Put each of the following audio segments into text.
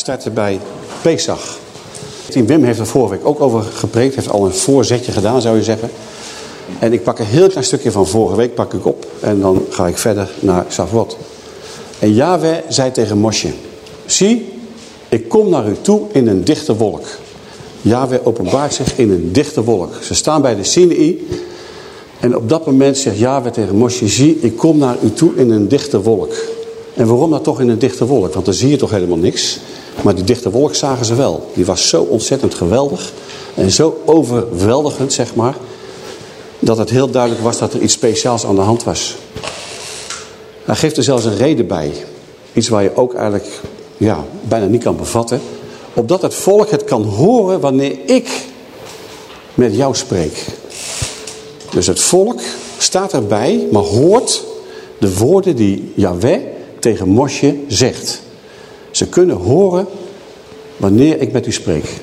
starten bij Pesach. Wim heeft er vorige week ook over gepreekt. Heeft al een voorzetje gedaan, zou je zeggen. En ik pak een heel klein stukje van vorige week pak ik op. En dan ga ik verder naar Shavuot. En Yahweh zei tegen Mosje. Zie, ik kom naar u toe in een dichte wolk. Yahweh openbaart zich in een dichte wolk. Ze staan bij de Sinai. En op dat moment zegt Yahweh tegen Mosje. Zie, ik kom naar u toe in een dichte wolk. En waarom dat toch in een dichte wolk? Want dan zie je toch helemaal niks. Maar die dichte wolk zagen ze wel. Die was zo ontzettend geweldig. En zo overweldigend, zeg maar. Dat het heel duidelijk was dat er iets speciaals aan de hand was. Hij geeft er zelfs een reden bij. Iets waar je ook eigenlijk ja, bijna niet kan bevatten. Opdat het volk het kan horen wanneer ik met jou spreek. Dus het volk staat erbij, maar hoort de woorden die Yahweh tegen Mosje zegt. Ze kunnen horen wanneer ik met u spreek.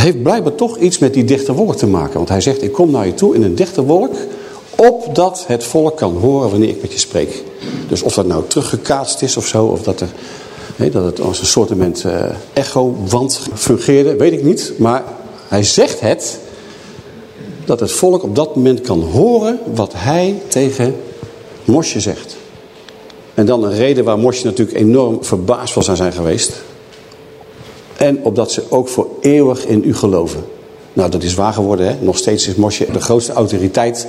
Heeft blijkbaar toch iets met die dichte wolk te maken. Want hij zegt, ik kom naar je toe in een dichte wolk... opdat het volk kan horen wanneer ik met je spreek. Dus of dat nou teruggekaatst is of zo... of dat, er, dat het als een soort uh, echo-wand fungeerde, weet ik niet. Maar hij zegt het... dat het volk op dat moment kan horen wat hij tegen Mosje zegt. En dan een reden waar Mosje natuurlijk enorm verbaasd van zou zijn geweest. En opdat ze ook voor eeuwig in u geloven. Nou, dat is waar geworden. Hè? Nog steeds is Mosje de grootste autoriteit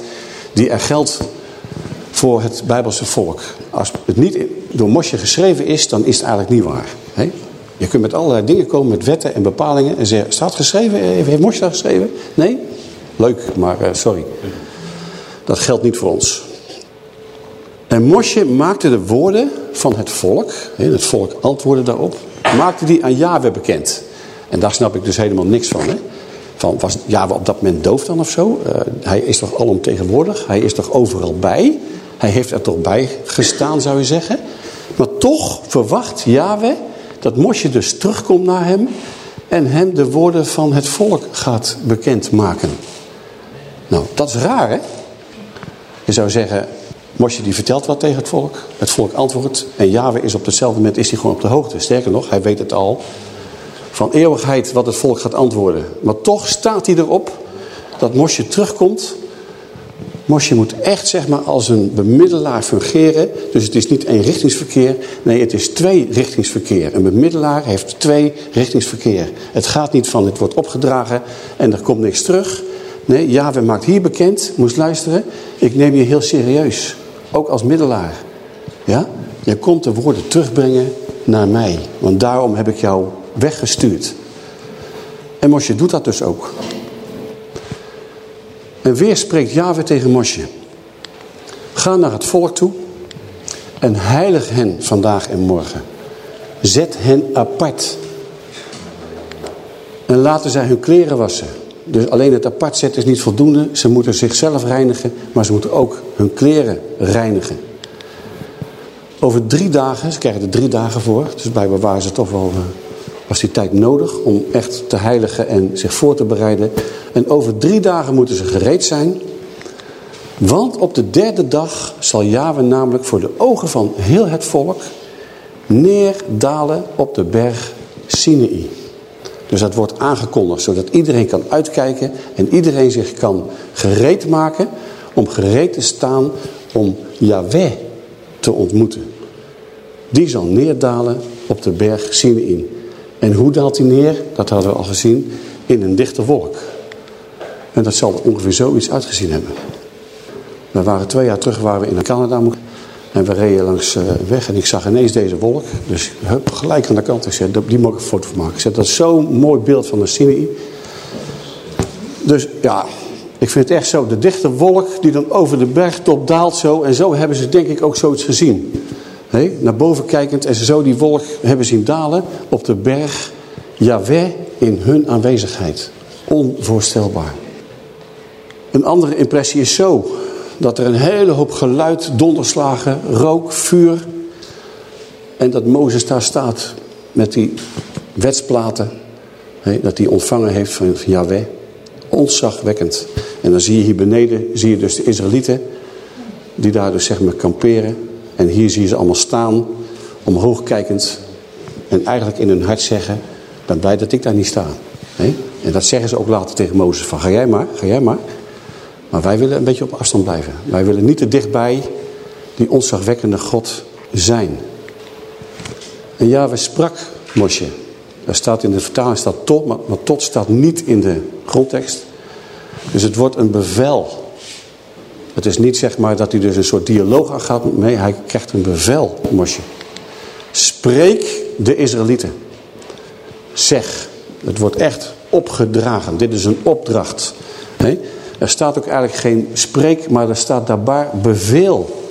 die er geldt voor het Bijbelse volk. Als het niet door Mosje geschreven is, dan is het eigenlijk niet waar. Hè? Je kunt met allerlei dingen komen, met wetten en bepalingen. En zeggen, staat geschreven? Heeft Mosje dat geschreven? Nee? Leuk, maar uh, sorry. Dat geldt niet voor ons. En Mosje maakte de woorden van het volk, het volk antwoordde daarop, maakte die aan Yahweh bekend. En daar snap ik dus helemaal niks van. Hè? van was Yahweh op dat moment doof dan of zo? Uh, hij is toch alomtegenwoordig? Hij is toch overal bij? Hij heeft er toch bij gestaan, zou je zeggen? Maar toch verwacht Yahweh dat Mosje dus terugkomt naar hem... en hem de woorden van het volk gaat bekendmaken. Nou, dat is raar, hè? Je zou zeggen, Mosje die vertelt wat tegen het volk. Het volk antwoordt. En Yahweh is op hetzelfde moment is hij gewoon op de hoogte. Sterker nog, hij weet het al. Van eeuwigheid wat het volk gaat antwoorden. Maar toch staat hij erop dat Mosje terugkomt. Mosje moet echt zeg maar als een bemiddelaar fungeren. Dus het is niet één richtingsverkeer. Nee, het is twee richtingsverkeer. Een bemiddelaar heeft twee richtingsverkeer. Het gaat niet van het wordt opgedragen en er komt niks terug. Nee, Yahweh maakt hier bekend, moest luisteren. Ik neem je heel serieus. Ook als middelaar. Ja? Je komt de woorden terugbrengen naar mij. Want daarom heb ik jou weggestuurd. En Mosje doet dat dus ook. En weer spreekt Yahweh tegen Mosje. Ga naar het volk toe en heilig hen vandaag en morgen. Zet hen apart. En laten zij hun kleren wassen. Dus alleen het apart zetten is niet voldoende. Ze moeten zichzelf reinigen, maar ze moeten ook hun kleren reinigen. Over drie dagen, ze krijgen er drie dagen voor. Dus blijkbaar waren ze toch wel, eh, was die tijd nodig om echt te heiligen en zich voor te bereiden. En over drie dagen moeten ze gereed zijn. Want op de derde dag zal Yahweh namelijk voor de ogen van heel het volk neerdalen op de berg Sinai. Dus dat wordt aangekondigd, zodat iedereen kan uitkijken en iedereen zich kan gereed maken om gereed te staan om Yahweh te ontmoeten. Die zal neerdalen op de berg Sinai. En hoe daalt hij neer? Dat hadden we al gezien in een dichte wolk. En dat zal ongeveer zoiets uitgezien hebben. We waren twee jaar terug waren we in Canada. En we reden langs uh, weg en ik zag ineens deze wolk. Dus hup, gelijk aan de kant. Ik zei, die moet ik een foto van maken. Ik zei, dat zo'n mooi beeld van de Sinai. Dus ja, ik vind het echt zo. De dichte wolk die dan over de bergtop daalt zo. En zo hebben ze denk ik ook zoiets gezien. He, naar boven kijkend en ze zo die wolk hebben zien dalen op de berg. Yahweh in hun aanwezigheid. Onvoorstelbaar. Een andere impressie is zo. Dat er een hele hoop geluid, donderslagen, rook, vuur. En dat Mozes daar staat met die wetsplaten. Hè, dat hij ontvangen heeft van Yahweh. Ontzagwekkend. En dan zie je hier beneden, zie je dus de Israëlieten. Die daar dus zeg maar kamperen. En hier zie je ze allemaal staan, omhoog kijkend. En eigenlijk in hun hart zeggen, ben blij dat ik daar niet sta. En dat zeggen ze ook later tegen Mozes van, ga jij maar, ga jij maar. Maar wij willen een beetje op afstand blijven. Wij willen niet te dichtbij die ontzagwekkende God zijn. En ja, we sprak Mosje. Daar staat in de vertaling staat tot, maar, tot staat niet in de grondtekst. Dus het wordt een bevel. Het is niet zeg maar dat hij dus een soort dialoog aan gaat. Nee, hij krijgt een bevel, Mosje. Spreek de Israëlieten. Zeg. Het wordt echt opgedragen. Dit is een opdracht. Nee? Er staat ook eigenlijk geen spreek, maar er staat daarbij beveel.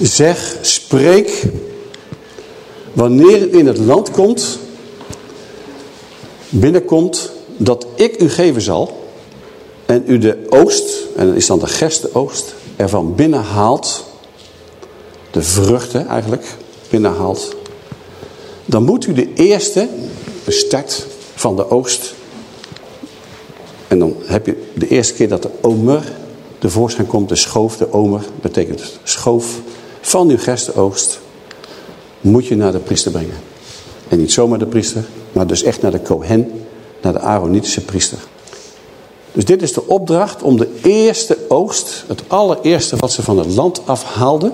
Zeg, spreek. Wanneer u in het land komt, binnenkomt, dat ik u geven zal. En u de oogst, en dat is dan de gersteoogst, ervan binnenhaalt. De vruchten eigenlijk binnenhaalt. Dan moet u de eerste, de start van de oogst, en dan heb je de eerste keer dat de omer tevoorschijn komt, de schoof, de omer, betekent schoof van uw gerstenoogst, moet je naar de priester brengen. En niet zomaar de priester, maar dus echt naar de Kohen, naar de Aaronitische priester. Dus dit is de opdracht om de eerste oogst, het allereerste wat ze van het land afhaalden.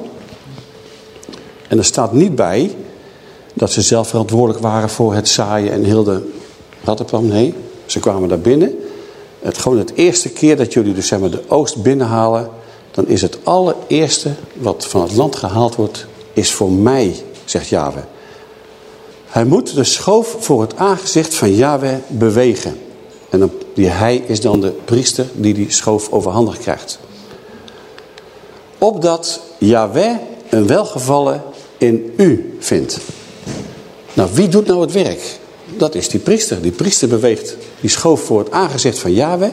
En er staat niet bij dat ze zelf verantwoordelijk waren voor het zaaien en heel de rattenplan. Nee, ze kwamen daar binnen het, gewoon het eerste keer dat jullie dus zeg de oogst binnenhalen, dan is het allereerste wat van het land gehaald wordt, is voor mij, zegt Yahweh. Hij moet de schoof voor het aangezicht van Yahweh bewegen. En dan, die hij is dan de priester die die schoof overhandig krijgt. Opdat Yahweh een welgevallen in u vindt. Nou, wie doet nou het werk? Dat is die priester. Die priester beweegt die schoof voor het aangezicht van Yahweh.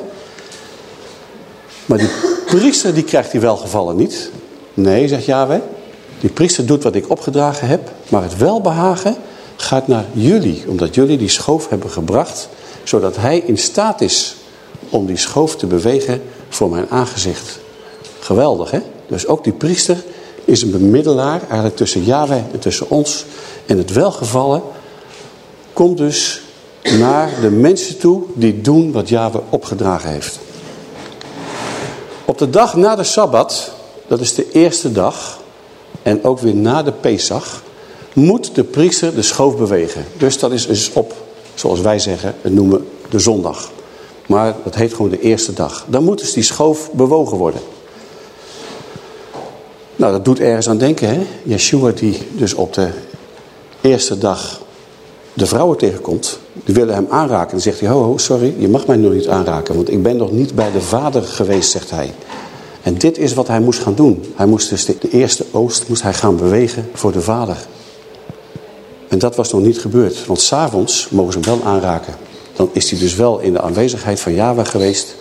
Maar die priester die krijgt die welgevallen niet. Nee, zegt Yahweh. Die priester doet wat ik opgedragen heb. Maar het welbehagen gaat naar jullie. Omdat jullie die schoof hebben gebracht. Zodat hij in staat is om die schoof te bewegen voor mijn aangezicht. Geweldig hè? Dus ook die priester is een bemiddelaar eigenlijk tussen Yahweh en tussen ons. En het welgevallen komt dus naar de mensen toe die doen wat Yahweh opgedragen heeft. Op de dag na de Sabbat, dat is de eerste dag, en ook weer na de Pesach, moet de priester de schoof bewegen. Dus dat is dus op, zoals wij zeggen, het noemen de zondag. Maar dat heet gewoon de eerste dag. Dan moet dus die schoof bewogen worden. Nou, dat doet ergens aan denken, hè? Yeshua die dus op de eerste dag de vrouwen tegenkomt, die willen hem aanraken. Dan zegt hij, ho, ho, sorry, je mag mij nog niet aanraken, want ik ben nog niet bij de vader geweest, zegt hij. En dit is wat hij moest gaan doen. Hij moest dus de, eerste oost moest hij gaan bewegen voor de vader. En dat was nog niet gebeurd, want s'avonds mogen ze hem wel aanraken. Dan is hij dus wel in de aanwezigheid van Java geweest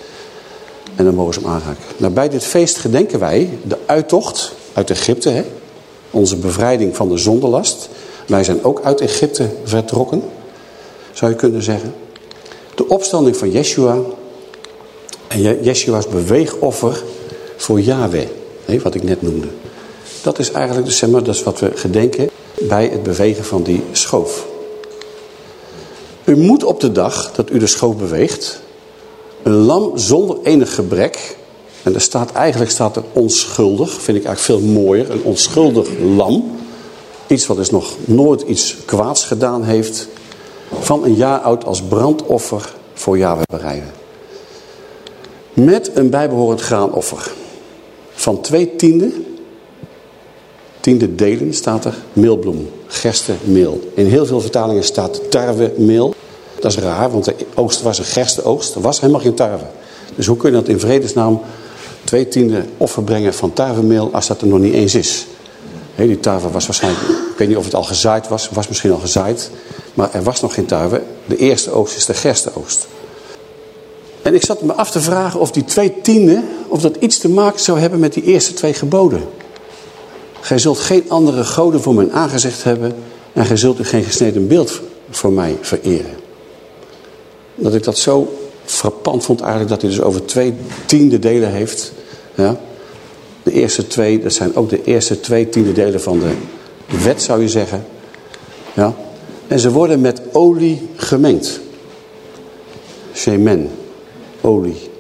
en dan mogen ze hem aanraken. Nou, bij dit feest gedenken wij de uittocht uit Egypte, hè? onze bevrijding van de zondelast... Wij zijn ook uit Egypte vertrokken, zou je kunnen zeggen. De opstanding van Yeshua en Yeshua's beweegoffer voor Yahweh, wat ik net noemde. Dat is eigenlijk maar, dat is wat we gedenken bij het bewegen van die schoof. U moet op de dag dat u de schoof beweegt, een lam zonder enig gebrek, en er staat eigenlijk staat er onschuldig, vind ik eigenlijk veel mooier, een onschuldig lam, Iets wat dus nog nooit iets kwaads gedaan heeft. Van een jaar oud als brandoffer voor Yahweh. Met een bijbehorend graanoffer. Van twee tiende. Tiende delen staat er meelbloem. Gerstenmeel. In heel veel vertalingen staat tarwemeel. Dat is raar, want de oogst was een gerstenoogst. Er was helemaal geen tarwe. Dus hoe kun je dat in vredesnaam twee tiende offer brengen van tarwemeel als dat er nog niet eens is? Die tarwe was waarschijnlijk, ik weet niet of het al gezaaid was, was misschien al gezaaid. Maar er was nog geen tarwe. De eerste oogst is de gerstenoogst. En ik zat me af te vragen of die twee tienden, of dat iets te maken zou hebben met die eerste twee geboden. Gij zult geen andere goden voor mijn aangezicht hebben en gij zult u geen gesneden beeld voor mij vereren. Dat ik dat zo frappant vond eigenlijk dat hij dus over twee tiende delen heeft. Ja. De eerste twee, dat zijn ook de eerste twee tiende delen van de wet zou je zeggen. Ja. En ze worden met olie gemengd. Shemen, olie.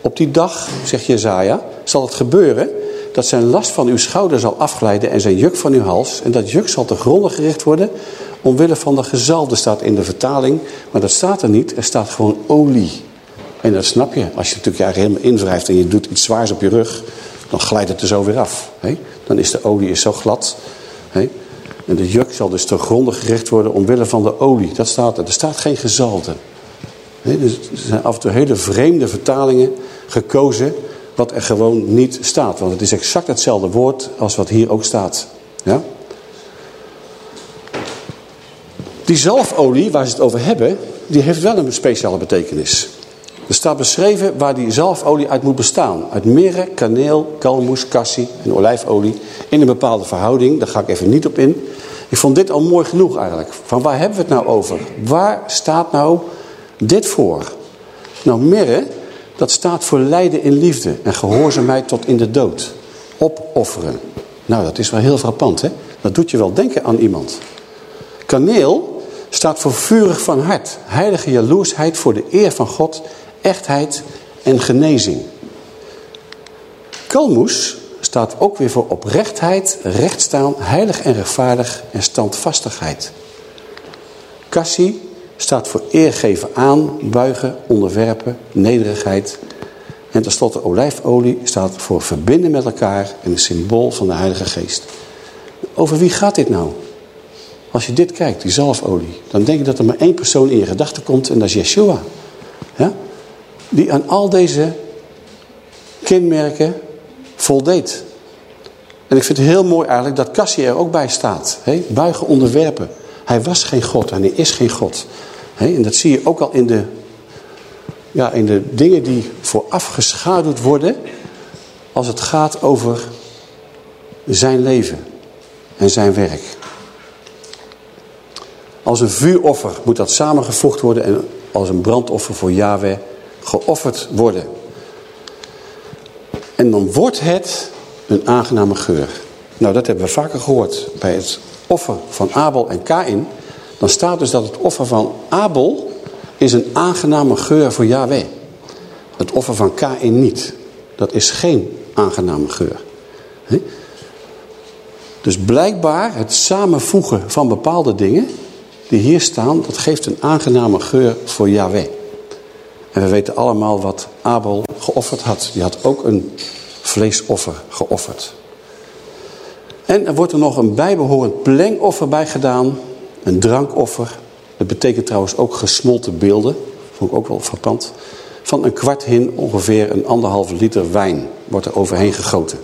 Op die dag, zegt Jezaja, zal het gebeuren dat zijn last van uw schouder zal afglijden en zijn juk van uw hals. En dat juk zal te gronden gericht worden omwille van de gezalde staat in de vertaling. Maar dat staat er niet, er staat gewoon olie. En dat snap je. Als je natuurlijk je eigen helemaal invrijft en je doet iets zwaars op je rug, dan glijdt het er zo weer af. Dan is de olie is zo glad. En de juk zal dus te gronden gericht worden omwille van de olie. Dat staat er. Er staat geen gezalde. dus er zijn af en toe hele vreemde vertalingen gekozen wat er gewoon niet staat. Want het is exact hetzelfde woord als wat hier ook staat. Ja? Die zalfolie waar ze het over hebben, die heeft wel een speciale betekenis. Er staat beschreven waar die zalfolie uit moet bestaan. Uit mirre, kaneel, kalmoes, cassie en olijfolie. In een bepaalde verhouding, daar ga ik even niet op in. Ik vond dit al mooi genoeg eigenlijk. Van waar hebben we het nou over? Waar staat nou dit voor? Nou, mirre, dat staat voor lijden in liefde en gehoorzaamheid tot in de dood. Opofferen. Nou, dat is wel heel frappant, hè? Dat doet je wel denken aan iemand. Kaneel staat voor vurig van hart. Heilige jaloersheid voor de eer van God, echtheid en genezing. Kalmoes staat ook weer voor oprechtheid, rechtstaan, heilig en rechtvaardig en standvastigheid. Cassie staat voor eergeven aan, buigen, onderwerpen, nederigheid. En tenslotte olijfolie staat voor verbinden met elkaar en een symbool van de Heilige Geest. Over wie gaat dit nou? Als je dit kijkt, die zalfolie, dan denk je dat er maar één persoon in je gedachten komt en dat is Yeshua. Ja? Die aan al deze kenmerken voldeed. En ik vind het heel mooi eigenlijk dat Cassie er ook bij staat. He? Buigen onderwerpen. Hij was geen God en hij is geen God. En dat zie je ook al in de, ja, in de dingen die vooraf geschaduwd worden als het gaat over zijn leven en zijn werk. Als een vuuroffer moet dat samengevoegd worden en als een brandoffer voor Yahweh geofferd worden. En dan wordt het een aangename geur. Nou, dat hebben we vaker gehoord. Bij het offer van Abel en Kain dan staat dus dat het offer van Abel is een aangename geur voor Yahweh. Het offer van Kain niet. Dat is geen aangename geur. Dus blijkbaar het samenvoegen van bepaalde dingen die hier staan, dat geeft een aangename geur voor Yahweh. En we weten allemaal wat Abel geofferd had. Die had ook een vleesoffer geofferd. En er wordt er nog een bijbehorend plengoffer bij gedaan. Een drankoffer. Dat betekent trouwens ook gesmolten beelden. Vond ik ook wel frappant. Van een kwart hin ongeveer een anderhalve liter wijn wordt er overheen gegoten.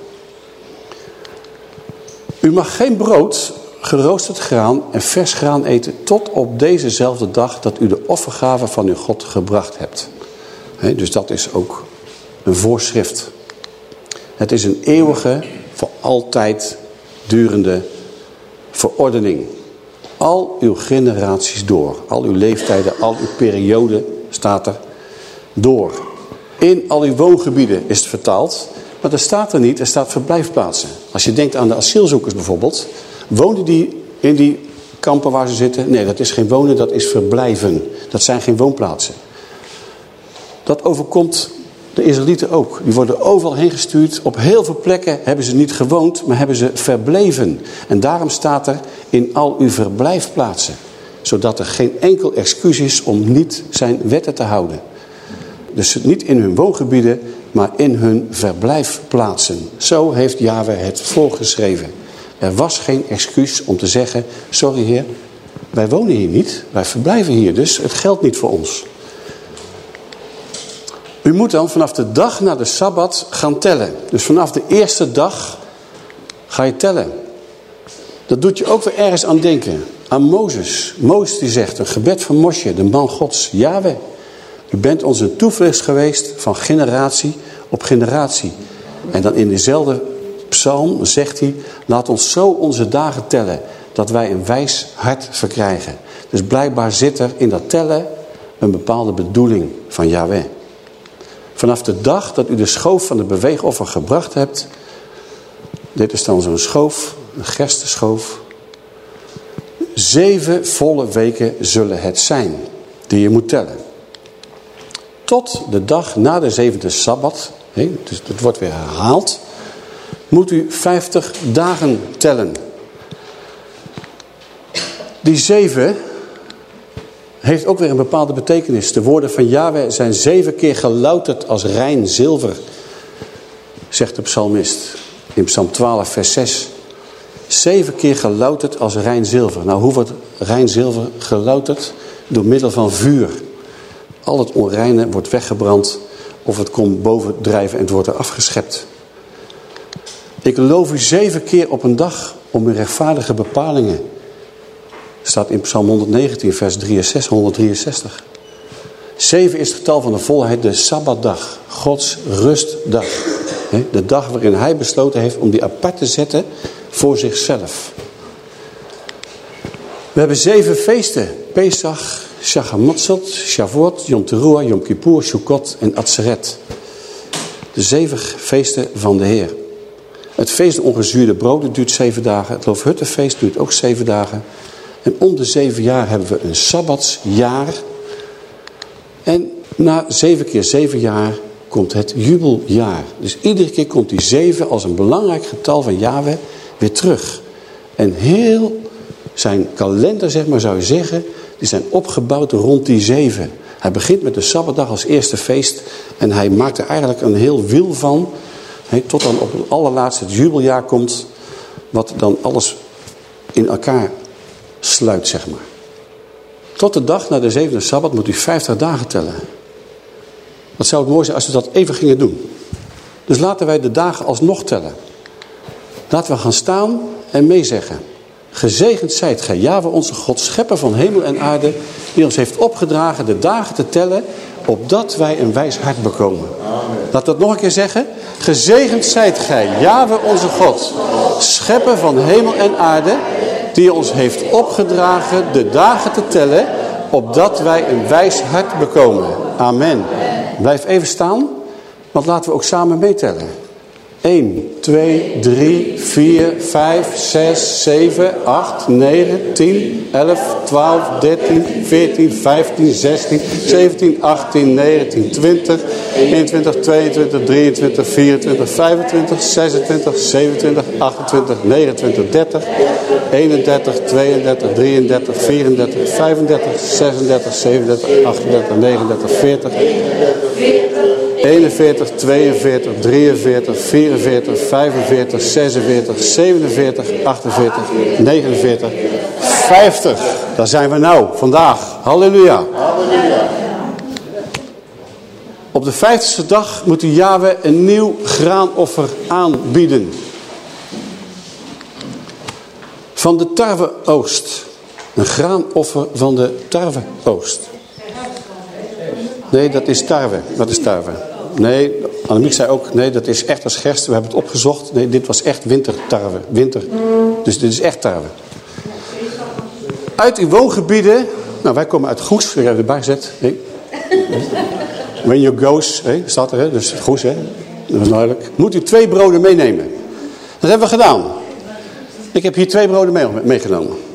U mag geen brood, geroosterd graan en vers graan eten tot op dezezelfde dag dat u de offergave van uw God gebracht hebt. Dus dat is ook een voorschrift. Het is een eeuwige, voor altijd durende verordening. Al uw generaties door. Al uw leeftijden, al uw perioden staat er door. In al uw woongebieden is het vertaald. Maar er staat er niet, er staat verblijfplaatsen. Als je denkt aan de asielzoekers bijvoorbeeld. Woonden die in die kampen waar ze zitten? Nee, dat is geen wonen, dat is verblijven. Dat zijn geen woonplaatsen. Dat overkomt de Israëlieten ook. Die worden overal heen gestuurd. Op heel veel plekken hebben ze niet gewoond, maar hebben ze verbleven. En daarom staat er in al uw verblijfplaatsen. Zodat er geen enkel excuus is om niet zijn wetten te houden. Dus niet in hun woongebieden, maar in hun verblijfplaatsen. Zo heeft Yahweh het voorgeschreven. Er was geen excuus om te zeggen, sorry heer, wij wonen hier niet, wij verblijven hier, dus het geldt niet voor ons. U moet dan vanaf de dag na de Sabbat gaan tellen. Dus vanaf de eerste dag ga je tellen. Dat doet je ook weer ergens aan denken. Aan Mozes. Mozes die zegt, een gebed van Mosje, de man gods, Yahweh. U bent ons een toevlucht geweest van generatie op generatie. En dan in dezelfde psalm zegt hij, laat ons zo onze dagen tellen, dat wij een wijs hart verkrijgen. Dus blijkbaar zit er in dat tellen een bepaalde bedoeling van Yahweh. Vanaf de dag dat u de schoof van de beweegoffer gebracht hebt, dit is dan zo'n schoof, een gerstenschoof, zeven volle weken zullen het zijn die je moet tellen. Tot de dag na de zevende Sabbat, dus het wordt weer herhaald, moet u 50 dagen tellen. Die zeven heeft ook weer een bepaalde betekenis. De woorden van Yahweh zijn zeven keer gelouterd als rein zilver, zegt de psalmist in psalm 12 vers 6. Zeven keer gelouterd als rein zilver. Nou, hoe wordt rein zilver gelouterd? Door middel van vuur. Al het onreine wordt weggebrand of het komt bovendrijven en het wordt er afgeschept. Ik loof u zeven keer op een dag om uw rechtvaardige bepalingen. Staat in Psalm 119, vers 63, 163. Zeven is het getal van de volheid, de Sabbatdag, Gods rustdag. De dag waarin hij besloten heeft om die apart te zetten voor zichzelf. We hebben zeven feesten. Pesach, Shachamatzot, Shavuot, Yom Teruah, Yom Kippur, Sukkot en Atzeret. De zeven feesten van de Heer. Het feest ongezuurde broden duurt zeven dagen. Het Loofhuttenfeest duurt ook zeven dagen. En om de zeven jaar hebben we een Sabbatsjaar. En na zeven keer zeven jaar komt het jubeljaar. Dus iedere keer komt die zeven als een belangrijk getal van Yahweh weer terug. En heel zijn kalender, zeg maar, zou je zeggen, die zijn opgebouwd rond die zeven. Hij begint met de Sabbatdag als eerste feest. En hij maakt er eigenlijk een heel wiel van. tot dan op het allerlaatste het jubeljaar komt. Wat dan alles in elkaar sluit, zeg maar. Tot de dag na de zevende Sabbat moet u 50 dagen tellen. Wat zou het mooi zijn als we dat even gingen doen. Dus laten wij de dagen alsnog tellen. Laten we gaan staan en meezeggen. Gezegend zijt gij, Java onze God, schepper van hemel en aarde, die ons heeft opgedragen de dagen te tellen, opdat wij een wijs hart bekomen. Laat dat nog een keer zeggen. Gezegend zijt gij, Java onze God, schepper van hemel en aarde, die ons heeft opgedragen de dagen te tellen, opdat wij een wijs hart bekomen. Amen. Blijf even staan, want laten we ook samen meetellen. 1, 2, 3, 4, 5, 6, 7, 8, 9, 10, 11, 12, 13, 14, 15, 16, 17, 18, 19, 20, 21, 22, 23, 24, 25, 26, 27, 28, 29, 30, 31, 32, 33, 34, 35, 36, 37, 38, 39, 40, 41, 42, 43, 44, 45, 46, 47, 48, 49, 50. Daar zijn we nou, vandaag. Halleluja. Op de vijftigste dag moet u Yahweh een nieuw graanoffer aanbieden. Van de tarweoogst. Een graanoffer van de tarweoogst. Nee, dat is tarwe. Dat is tarwe. Nee, Annemiek zei ook, nee, dat is echt als gerst. We hebben het opgezocht. Nee, dit was echt wintertarwe. Winter. Dus dit is echt tarwe. Uit uw woongebieden. Nou, wij komen uit Goes. Ik heb het erbij gezet. Nee. When you goes, hè, staat er, dus Goes, hè? dat is duidelijk. Moet u twee broden meenemen. Dat hebben we gedaan. Ik heb hier twee broden meegenomen.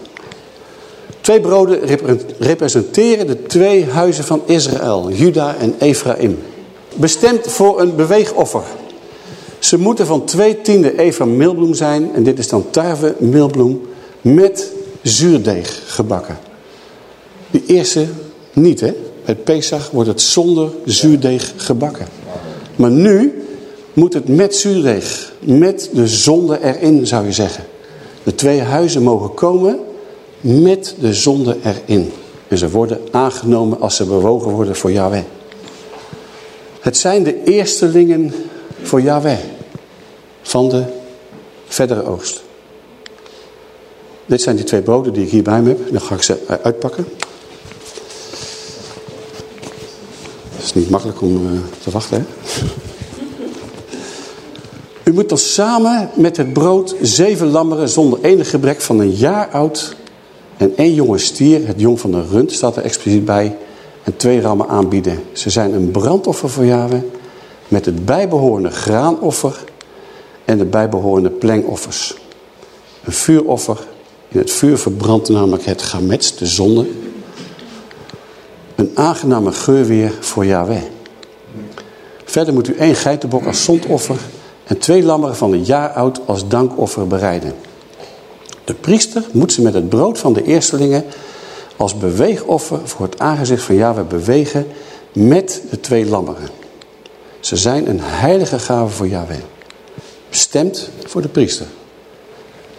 Twee broden representeren de twee huizen van Israël, Juda en Ephraim. Bestemd voor een beweegoffer. Ze moeten van twee tiende eva meelbloem zijn. En dit is dan tarwe meelbloem met zuurdeeg gebakken. Die eerste niet, hè. Bij Pesach wordt het zonder zuurdeeg gebakken. Maar nu moet het met zuurdeeg. Met de zonde erin, zou je zeggen. De twee huizen mogen komen met de zonde erin. En ze worden aangenomen als ze bewogen worden voor Yahweh. Het zijn de eerstelingen voor Yahweh van de verdere oogst. Dit zijn die twee broden die ik hier bij me heb. Dan ga ik ze uitpakken. Het is niet makkelijk om uh, te wachten, hè? U moet dan samen met het brood zeven lammeren zonder enig gebrek van een jaar oud en één jonge stier, het jong van de rund staat er expliciet bij, en twee rammen aanbieden. Ze zijn een brandoffer voor Yahweh met het bijbehorende graanoffer en de bijbehorende plengoffers. Een vuuroffer, in het vuur verbrandt namelijk het gamets, de zonde. Een aangename geur weer voor Yahweh. Verder moet u één geitenbok als zondoffer en twee lammeren van een jaar oud als dankoffer bereiden. De priester moet ze met het brood van de eerstelingen als beweegoffer voor het aangezicht van Yahweh bewegen met de twee lammeren. Ze zijn een heilige gave voor Yahweh. Bestemd voor de priester.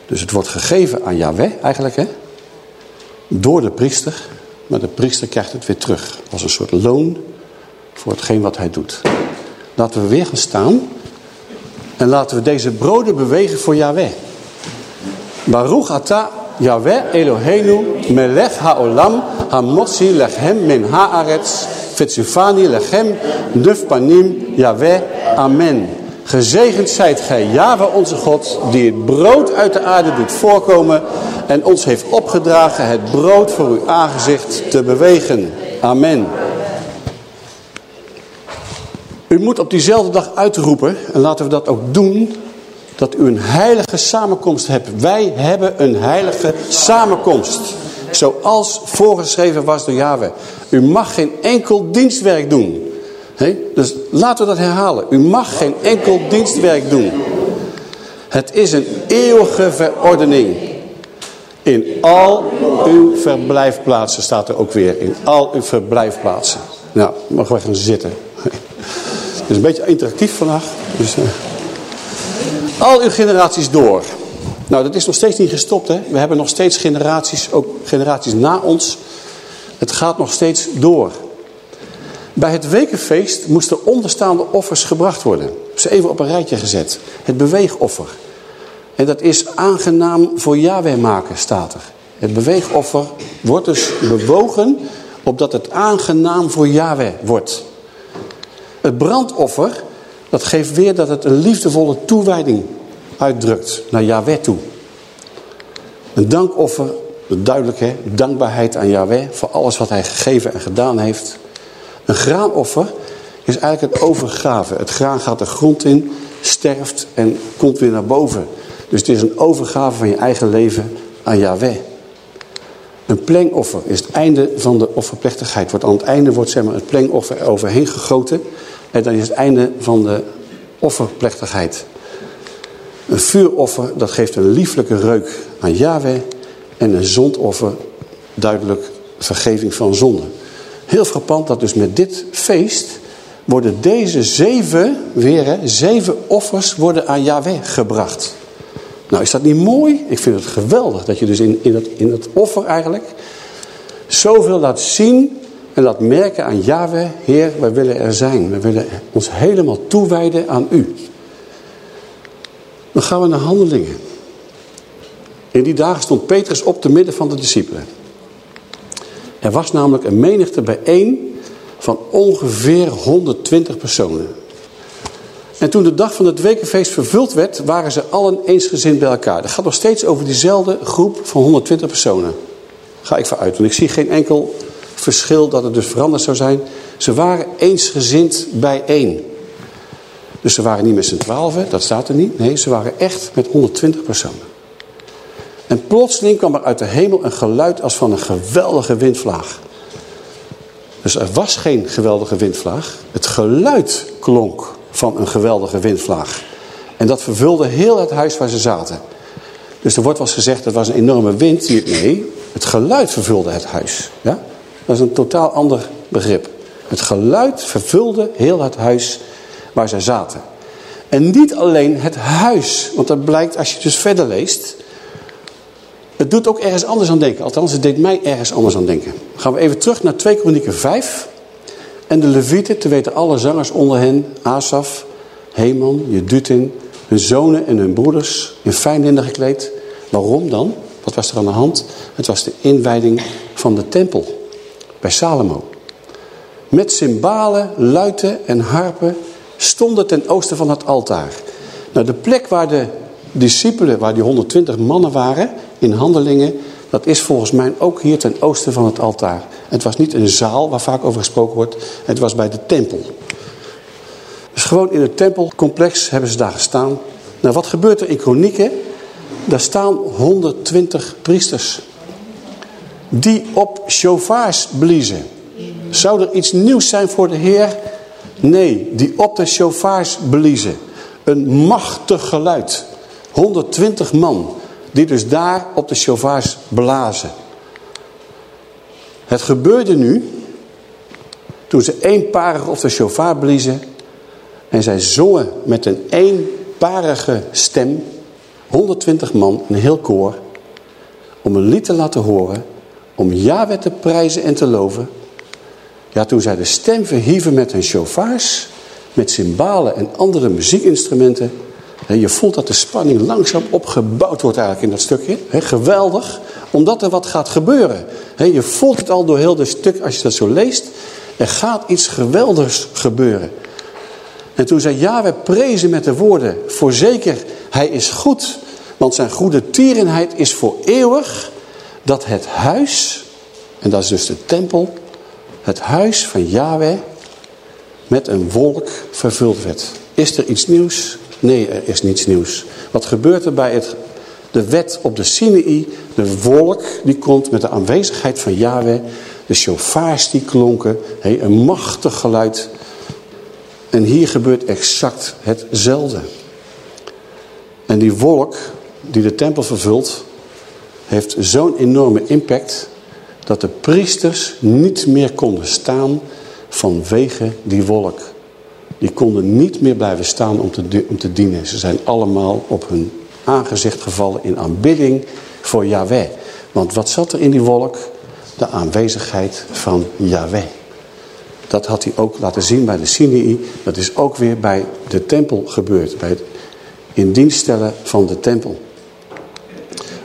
Dus het wordt gegeven aan Yahweh eigenlijk, hè? Door de priester. Maar de priester krijgt het weer terug. Als een soort loon voor hetgeen wat hij doet. Laten we weer gaan staan. En laten we deze broden bewegen voor Yahweh. Baruch ata Yahweh Eloheinu melech haolam hamotzi lechem min haaretz vetsufani lechem dufpanim Yahweh. Amen. Gezegend zijt gij, Yahweh onze God, die het brood uit de aarde doet voorkomen en ons heeft opgedragen het brood voor uw aangezicht te bewegen. Amen. U moet op diezelfde dag uitroepen, en laten we dat ook doen, dat u een heilige samenkomst hebt. Wij hebben een heilige samenkomst. Zoals voorgeschreven was door Yahweh. U mag geen enkel dienstwerk doen. Dus laten we dat herhalen. U mag geen enkel dienstwerk doen. Het is een eeuwige verordening. In al uw verblijfplaatsen staat er ook weer. In al uw verblijfplaatsen. Nou, mogen we gaan zitten. Het is een beetje interactief vandaag. Dus, uh... Al uw generaties door. Nou, dat is nog steeds niet gestopt. Hè? We hebben nog steeds generaties, ook generaties na ons. Het gaat nog steeds door. Bij het wekenfeest moesten onderstaande offers gebracht worden. Ik heb ze even op een rijtje gezet. Het beweegoffer. En dat is aangenaam voor Yahweh maken, staat er. Het beweegoffer wordt dus bewogen opdat het aangenaam voor Yahweh wordt. Het brandoffer, dat geeft weer dat het een liefdevolle toewijding uitdrukt naar Yahweh toe. Een dankoffer, duidelijk hè, dankbaarheid aan Yahweh voor alles wat hij gegeven en gedaan heeft. Een graanoffer is eigenlijk het overgave. Het graan gaat de grond in, sterft en komt weer naar boven. Dus het is een overgave van je eigen leven aan Yahweh. Een plengoffer is het einde van de offerplechtigheid. Wordt aan het einde wordt zeg maar, het plengoffer overheen gegoten. En dan is het einde van de offerplechtigheid. Een vuuroffer, dat geeft een lieflijke reuk aan Yahweh. En een zondoffer, duidelijk vergeving van zonde. Heel frappant dat dus met dit feest worden deze zeven, weer hè, zeven offers worden aan Yahweh gebracht. Nou, is dat niet mooi? Ik vind het geweldig dat je dus in, in, het, in het offer eigenlijk zoveel laat zien en laat merken aan Yahweh, Heer, wij willen er zijn. We willen ons helemaal toewijden aan u. Dan gaan we naar handelingen. In die dagen stond Petrus op te midden van de discipelen. Er was namelijk een menigte bijeen van ongeveer 120 personen. En toen de dag van het wekenfeest vervuld werd, waren ze allen eensgezind bij elkaar. Dat gaat nog steeds over diezelfde groep van 120 personen. Ga ik vanuit, want ik zie geen enkel verschil dat het dus veranderd zou zijn. Ze waren eensgezind bijeen. Dus ze waren niet met z'n twaalfen, dat staat er niet. Nee, ze waren echt met 120 personen. En plotseling kwam er uit de hemel een geluid als van een geweldige windvlaag. Dus er was geen geweldige windvlaag. Het geluid klonk van een geweldige windvlaag. En dat vervulde heel het huis waar ze zaten. Dus er wordt wel gezegd, dat was een enorme wind. Nee, het geluid vervulde het huis. Ja? Dat is een totaal ander begrip. Het geluid vervulde heel het huis waar zij zaten. En niet alleen het huis. Want dat blijkt als je dus verder leest. Het doet ook ergens anders aan denken. Althans, het deed mij ergens anders aan denken. gaan we even terug naar 2 Kronieken 5. En de Levieten, te weten alle zangers onder hen, Asaf, Heman, Jedutin, hun zonen en hun broeders, in fijnlinnen gekleed. Waarom dan? Wat was er aan de hand? Het was de inwijding van de tempel bij Salomo. Met cymbalen, luiten en harpen stonden ten oosten van het altaar. Nou, de plek waar de discipelen, waar die 120 mannen waren in handelingen, dat is volgens mij ook hier ten oosten van het altaar. Het was niet een zaal waar vaak over gesproken wordt, het was bij de tempel. Dus gewoon in het tempelcomplex hebben ze daar gestaan. Nou, wat gebeurt er in Kronieken? Daar staan 120 priesters. Die op shofars bliezen. Zou er iets nieuws zijn voor de Heer? Nee, die op de shofars bliezen. Een machtig geluid. 120 man. Die dus daar op de shofars blazen. Het gebeurde nu. Toen ze eenparig op de shofar bliezen. En zij zongen met een eenparige stem. 120 man, een heel koor. Om een lied te laten horen. Om Yahweh te prijzen en te loven. Ja, toen zij de stem verhieven met hun shofars, met cymbalen en andere muziekinstrumenten. Je voelt dat de spanning langzaam opgebouwd wordt eigenlijk in dat stukje. Geweldig, omdat er wat gaat gebeuren. Je voelt het al door heel het stuk als je dat zo leest. Er gaat iets geweldigs gebeuren. En toen zij Yahweh prezen met de woorden, voorzeker, hij is goed, want zijn goede tierenheid is voor eeuwig, dat het huis, en dat is dus de tempel, het huis van Yahweh met een wolk vervuld werd. Is er iets nieuws? Nee, er is niets nieuws. Wat gebeurt er bij het, de wet op de Sinai? De wolk die komt met de aanwezigheid van Yahweh. De shofars die klonken. een machtig geluid. En hier gebeurt exact hetzelfde. En die wolk die de tempel vervult, heeft zo'n enorme impact dat de priesters niet meer konden staan vanwege die wolk. Die konden niet meer blijven staan om te, om te dienen. Ze zijn allemaal op hun aangezicht gevallen in aanbidding voor Yahweh. Want wat zat er in die wolk? De aanwezigheid van Yahweh. Dat had hij ook laten zien bij de Sinai. Dat is ook weer bij de tempel gebeurd. Bij het in dienst stellen van de tempel.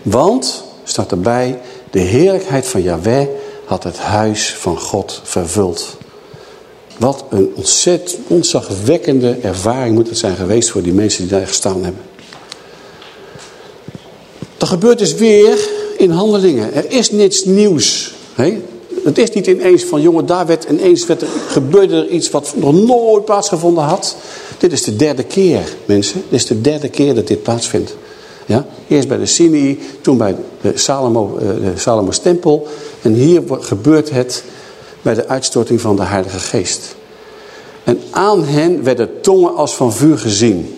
Want, staat erbij, de heerlijkheid van Yahweh had het huis van God vervuld. Wat een ontzettend ontzagwekkende ervaring moet het zijn geweest voor die mensen die daar gestaan hebben. Er gebeurt dus weer in handelingen. Er is niets nieuws. Het is niet ineens van, jongen, daar werd ineens werd er, gebeurde er iets wat nog nooit plaatsgevonden had. Dit is de derde keer, mensen. Dit is de derde keer dat dit plaatsvindt. Ja? Eerst bij de Sinai, toen bij de, Salomo, eh, de Salomo's tempel. En hier gebeurt het bij de uitstorting van de Heilige Geest. En aan hen werden tongen als van vuur gezien.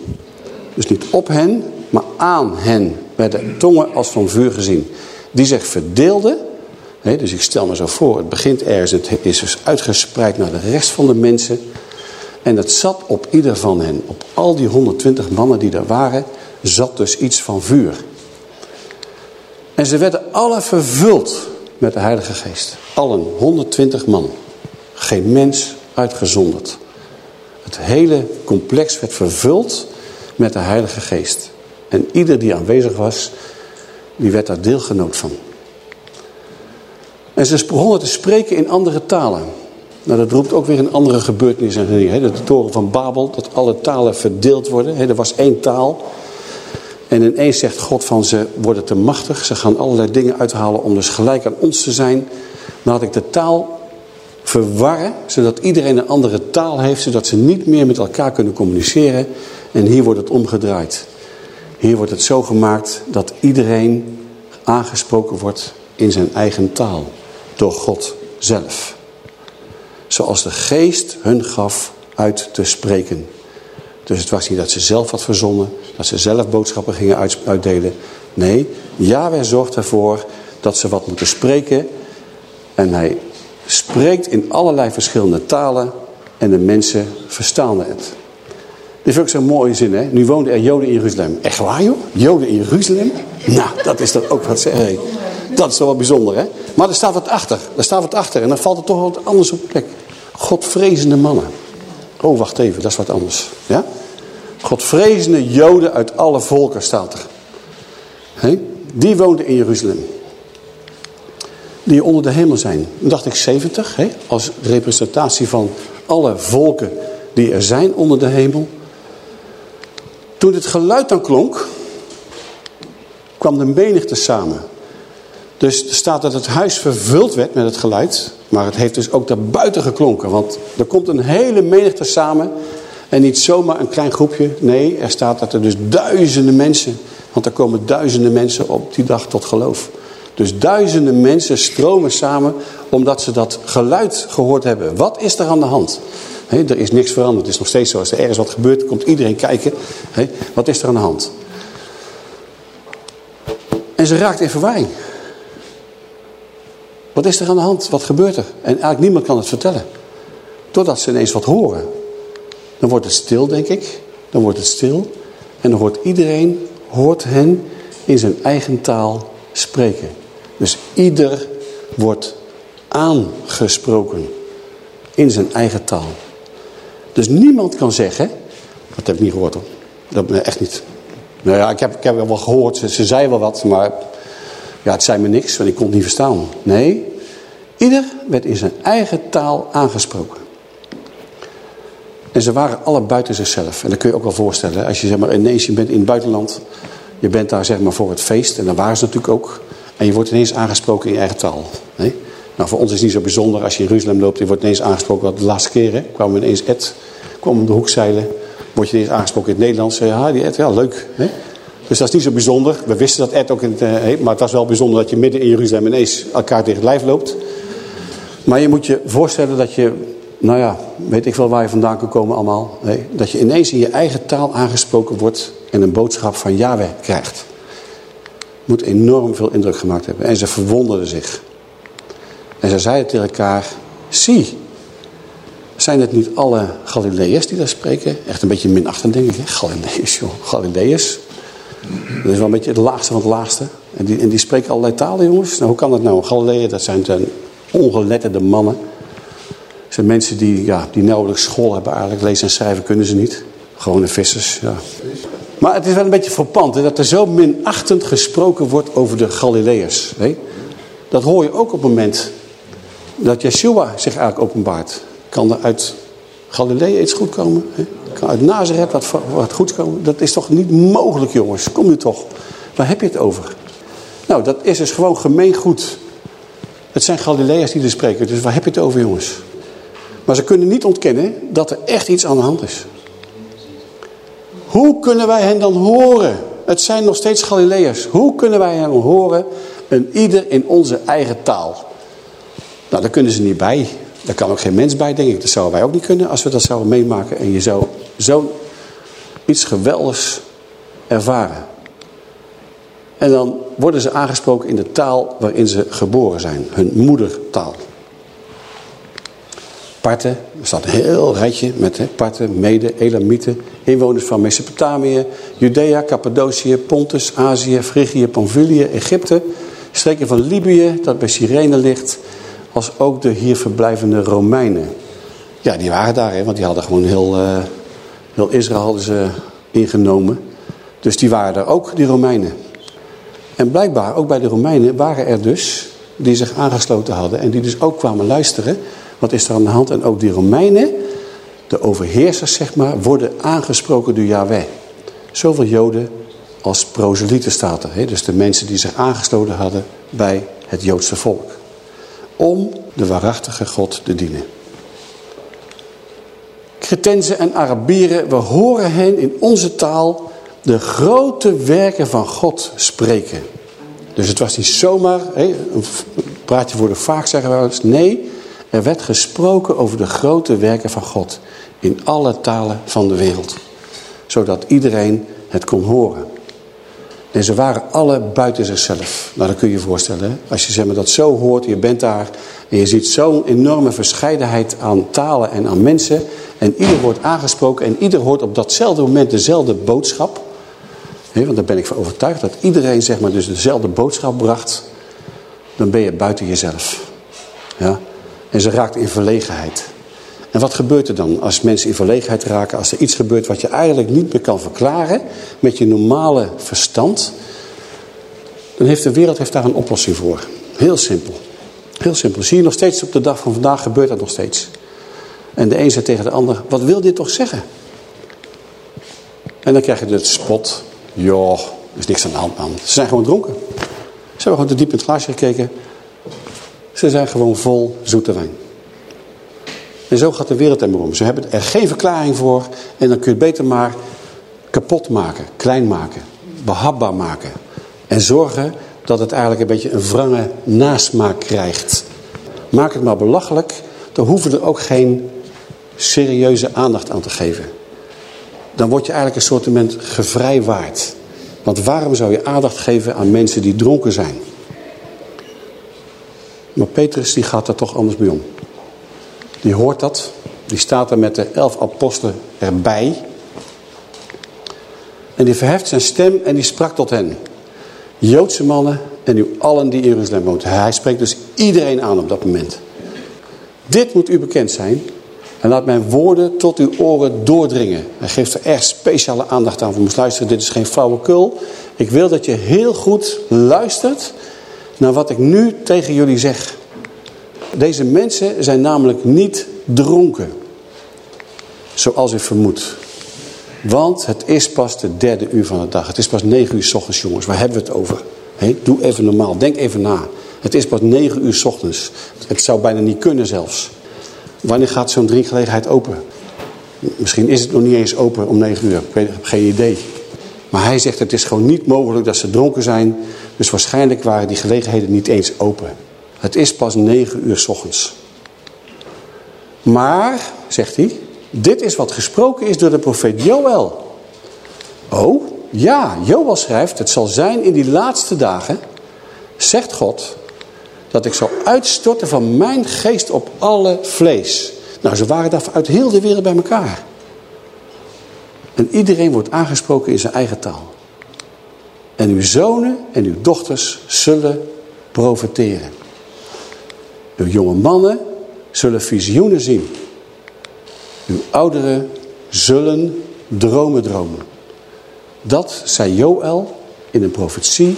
Dus niet op hen, maar aan hen werden tongen als van vuur gezien. Die zich verdeelden. dus ik stel me zo voor, het begint ergens, het is dus uitgespreid naar de rest van de mensen. En het zat op ieder van hen, op al die 120 mannen die er waren zat dus iets van vuur. En ze werden alle vervuld met de Heilige Geest. Allen, 120 man. Geen mens uitgezonderd. Het hele complex werd vervuld met de Heilige Geest. En ieder die aanwezig was, die werd daar deelgenoot van. En ze begonnen te spreken in andere talen. Nou, dat roept ook weer een andere gebeurtenis en De toren van Babel, dat alle talen verdeeld worden. Er was één taal. En ineens zegt God van ze worden te machtig. Ze gaan allerlei dingen uithalen om dus gelijk aan ons te zijn. Laat ik de taal verwarren. Zodat iedereen een andere taal heeft. Zodat ze niet meer met elkaar kunnen communiceren. En hier wordt het omgedraaid. Hier wordt het zo gemaakt dat iedereen aangesproken wordt in zijn eigen taal. Door God zelf. Zoals de geest hun gaf uit te spreken. Dus het was niet dat ze zelf had verzonnen, dat ze zelf boodschappen gingen uitdelen. Nee, Yahweh zorgt ervoor dat ze wat moeten spreken. En hij spreekt in allerlei verschillende talen en de mensen verstaan het. Dit vind ik zo'n mooie zin, hè? Nu woonden er Joden in Jeruzalem. Echt waar, joh? Joden in Jeruzalem? Nou, dat is dan ook wat zeggen. Dat is wel bijzonder, hè? Maar er staat wat achter. Er staat wat achter. En dan valt het toch wat anders op plek. Godvrezende mannen. Oh, wacht even, dat is wat anders. Ja? Godvrezende joden uit alle volken staat er. Die woonden in Jeruzalem. Die onder de hemel zijn. Dan dacht ik 70, als representatie van alle volken die er zijn onder de hemel. Toen het geluid dan klonk, kwam de menigte samen. Dus er staat dat het huis vervuld werd met het geluid. Maar het heeft dus ook daarbuiten geklonken. Want er komt een hele menigte samen. En niet zomaar een klein groepje. Nee, er staat dat er dus duizenden mensen... Want er komen duizenden mensen op die dag tot geloof. Dus duizenden mensen stromen samen omdat ze dat geluid gehoord hebben. Wat is er aan de hand? er is niks veranderd. Het is nog steeds zo. Als er ergens wat gebeurt, komt iedereen kijken. wat is er aan de hand? En ze raakt in verwarring. Wat is er aan de hand? Wat gebeurt er? En eigenlijk niemand kan het vertellen. Totdat ze ineens wat horen. Dan wordt het stil, denk ik. Dan wordt het stil. En dan hoort iedereen hoort hen in zijn eigen taal spreken. Dus ieder wordt aangesproken in zijn eigen taal. Dus niemand kan zeggen, dat heb ik niet gehoord hoor, dat echt niet. Nou ja, ik heb, ik heb wel gehoord, ze, ze zei wel wat, maar ja, het zei me niks, want ik kon het niet verstaan. Nee, ieder werd in zijn eigen taal aangesproken. En ze waren alle buiten zichzelf. En dat kun je ook wel voorstellen. Als je zeg maar ineens je bent in het buitenland. Je bent daar zeg maar voor het feest. En dan waren ze natuurlijk ook. En je wordt ineens aangesproken in je eigen taal. Nee? Nou, voor ons is het niet zo bijzonder als je in Jeruzalem loopt. Je wordt ineens aangesproken. Wat de laatste keer kwamen we ineens Ed. Kwam om de hoek zeilen. Word je ineens aangesproken in het Nederlands. Ja, die Ed, ja leuk. Hè? Dus dat is niet zo bijzonder. We wisten dat Ed ook in het... Uh, maar het was wel bijzonder dat je midden in Jeruzalem ineens elkaar tegen het lijf loopt. Maar je moet je voorstellen dat je nou ja, weet ik wel waar je vandaan kan komen allemaal. Nee, dat je ineens in je eigen taal aangesproken wordt en een boodschap van Yahweh krijgt. Moet enorm veel indruk gemaakt hebben. En ze verwonderden zich. En ze zeiden tegen elkaar, zie, zijn het niet alle Galileërs die daar spreken? Echt een beetje minachtend denk ik, hè? Galileërs joh, Galileërs. Dat is wel een beetje het laagste van het laagste. En die, en die spreken allerlei talen jongens. Nou, hoe kan dat nou? Galileeën, dat zijn, zijn ongeletterde mannen zijn mensen die, ja, die nauwelijks school hebben eigenlijk. Lezen en schrijven kunnen ze niet. Gewone vissers, ja. Maar het is wel een beetje verpand hè, dat er zo minachtend gesproken wordt over de Galileërs. Dat hoor je ook op het moment dat Yeshua zich eigenlijk openbaart. Kan er uit Galilea iets goed komen? Hè? Uit Nazareth wat, wat goed komen? Dat is toch niet mogelijk jongens? Kom nu toch. Waar heb je het over? Nou, dat is dus gewoon gemeengoed. Het zijn Galileërs die er spreken. Dus waar heb je het over jongens? Maar ze kunnen niet ontkennen dat er echt iets aan de hand is. Hoe kunnen wij hen dan horen? Het zijn nog steeds Galileërs. Hoe kunnen wij hen horen? Een ieder in onze eigen taal. Nou, daar kunnen ze niet bij. Daar kan ook geen mens bij, denk ik. Dat zouden wij ook niet kunnen als we dat zouden meemaken. En je zou zo iets geweldigs ervaren. En dan worden ze aangesproken in de taal waarin ze geboren zijn. Hun moedertaal. Parten, er staat een heel rijtje met hè, Parten, Mede, Elamieten, inwoners van Mesopotamië, Judea, Cappadocië, Pontus, Azië, Frigië, Pamphylië, Egypte, streken van Libië, dat bij Cyrene ligt, als ook de hier verblijvende Romeinen. Ja, die waren daar, hè, want die hadden gewoon heel, uh, heel Israël ze ingenomen. Dus die waren er ook, die Romeinen. En blijkbaar, ook bij de Romeinen, waren er dus die zich aangesloten hadden en die dus ook kwamen luisteren wat is er aan de hand? En ook die Romeinen, de overheersers zeg maar, worden aangesproken door Yahweh. Zoveel Joden als proselieten staat er. Hè? Dus de mensen die zich aangesloten hadden bij het Joodse volk. Om de waarachtige God te dienen. Cretenzen en Arabieren, we horen hen in onze taal de grote werken van God spreken. Dus het was niet zomaar, een praatje worden vaak zeggen eens. Nee, er werd gesproken over de grote werken van God in alle talen van de wereld. Zodat iedereen het kon horen. En ze waren alle buiten zichzelf. Nou, dat kun je je voorstellen. Hè? Als je zeg maar, dat zo hoort, je bent daar... en je ziet zo'n enorme verscheidenheid aan talen en aan mensen... en ieder wordt aangesproken en ieder hoort op datzelfde moment dezelfde boodschap... want daar ben ik van overtuigd dat iedereen zeg maar, dus dezelfde boodschap bracht... dan ben je buiten jezelf. Ja? En ze raakt in verlegenheid. En wat gebeurt er dan als mensen in verlegenheid raken? Als er iets gebeurt wat je eigenlijk niet meer kan verklaren met je normale verstand. Dan heeft de wereld heeft daar een oplossing voor. Heel simpel. Heel simpel. Zie je nog steeds op de dag van vandaag gebeurt dat nog steeds. En de een zegt tegen de ander, wat wil dit toch zeggen? En dan krijg je het spot. Joh, er is niks aan de hand man. Ze zijn gewoon dronken. Ze hebben gewoon te diep in het glaasje gekeken. Ze zijn gewoon vol zoete wijn. En zo gaat de wereld er maar om. Ze hebben er geen verklaring voor. En dan kun je het beter maar kapot maken, klein maken, behapbaar maken. En zorgen dat het eigenlijk een beetje een wrange nasmaak krijgt. Maak het maar belachelijk. Dan hoeven we er ook geen serieuze aandacht aan te geven. Dan word je eigenlijk een soort gevrijwaard. Want waarom zou je aandacht geven aan mensen die dronken zijn? Maar Petrus die gaat er toch anders bij om. Die hoort dat. Die staat er met de elf apostelen erbij. En die verheft zijn stem en die sprak tot hen. Joodse mannen en u allen die in Jeruzalem woont. Hij spreekt dus iedereen aan op dat moment. Dit moet u bekend zijn. En laat mijn woorden tot uw oren doordringen. Hij geeft er echt speciale aandacht aan. Voor moest luisteren, dit is geen flauwekul. Ik wil dat je heel goed luistert naar wat ik nu tegen jullie zeg. Deze mensen zijn namelijk niet dronken. Zoals u vermoedt. Want het is pas de derde uur van de dag. Het is pas negen uur s ochtends, jongens. Waar hebben we het over? doe even normaal. Denk even na. Het is pas negen uur s ochtends. Het zou bijna niet kunnen zelfs. Wanneer gaat zo'n drinkgelegenheid open? Misschien is het nog niet eens open om negen uur. Ik heb geen idee. Maar hij zegt het is gewoon niet mogelijk dat ze dronken zijn. Dus waarschijnlijk waren die gelegenheden niet eens open. Het is pas negen uur s ochtends. Maar, zegt hij, dit is wat gesproken is door de profeet Joël. Oh, ja, Joël schrijft, het zal zijn in die laatste dagen, zegt God, dat ik zal uitstorten van mijn geest op alle vlees. Nou, ze waren daar uit heel de wereld bij elkaar. En iedereen wordt aangesproken in zijn eigen taal. En uw zonen en uw dochters zullen profeteren. Uw jonge mannen zullen visioenen zien. Uw ouderen zullen dromen dromen. Dat zei Joël in een profetie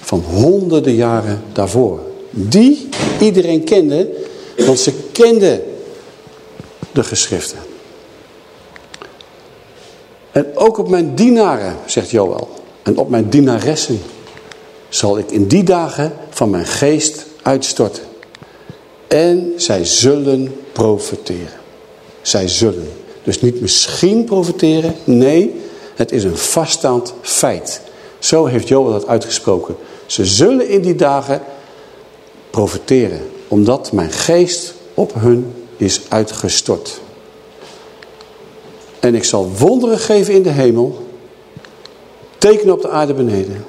van honderden jaren daarvoor. Die iedereen kende, want ze kenden de geschriften. En ook op mijn dienaren, zegt Joël, en op mijn dienaressen zal ik in die dagen van mijn geest uitstorten. En zij zullen profiteren. Zij zullen. Dus niet misschien profiteren. Nee, het is een vaststaand feit. Zo heeft Joel dat uitgesproken. Ze zullen in die dagen profiteren. Omdat mijn geest op hun is uitgestort. En ik zal wonderen geven in de hemel. Tekenen op de aarde beneden.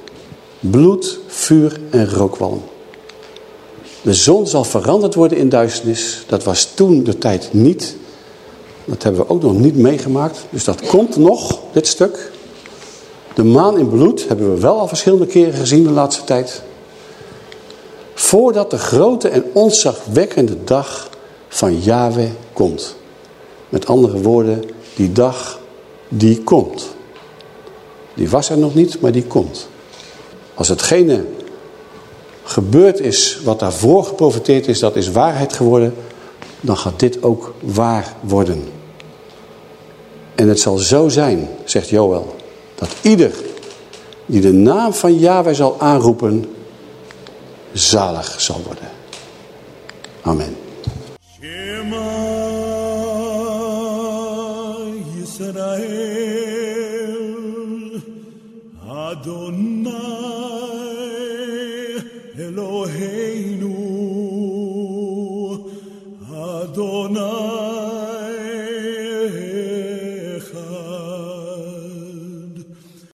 Bloed, vuur en rookwalm. De zon zal veranderd worden in duisternis. Dat was toen de tijd niet. Dat hebben we ook nog niet meegemaakt. Dus dat komt nog, dit stuk. De maan in bloed hebben we wel al verschillende keren gezien de laatste tijd. Voordat de grote en onzagwekkende dag van Yahweh komt. Met andere woorden, die dag die komt. Die was er nog niet, maar die komt. Als hetgene gebeurd is wat daarvoor geprofiteerd is, dat is waarheid geworden, dan gaat dit ook waar worden. En het zal zo zijn, zegt Joël, dat ieder die de naam van Yahweh zal aanroepen, zalig zal worden. Amen. Eloheinu Adonai